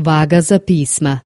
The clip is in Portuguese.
vaga za pisma.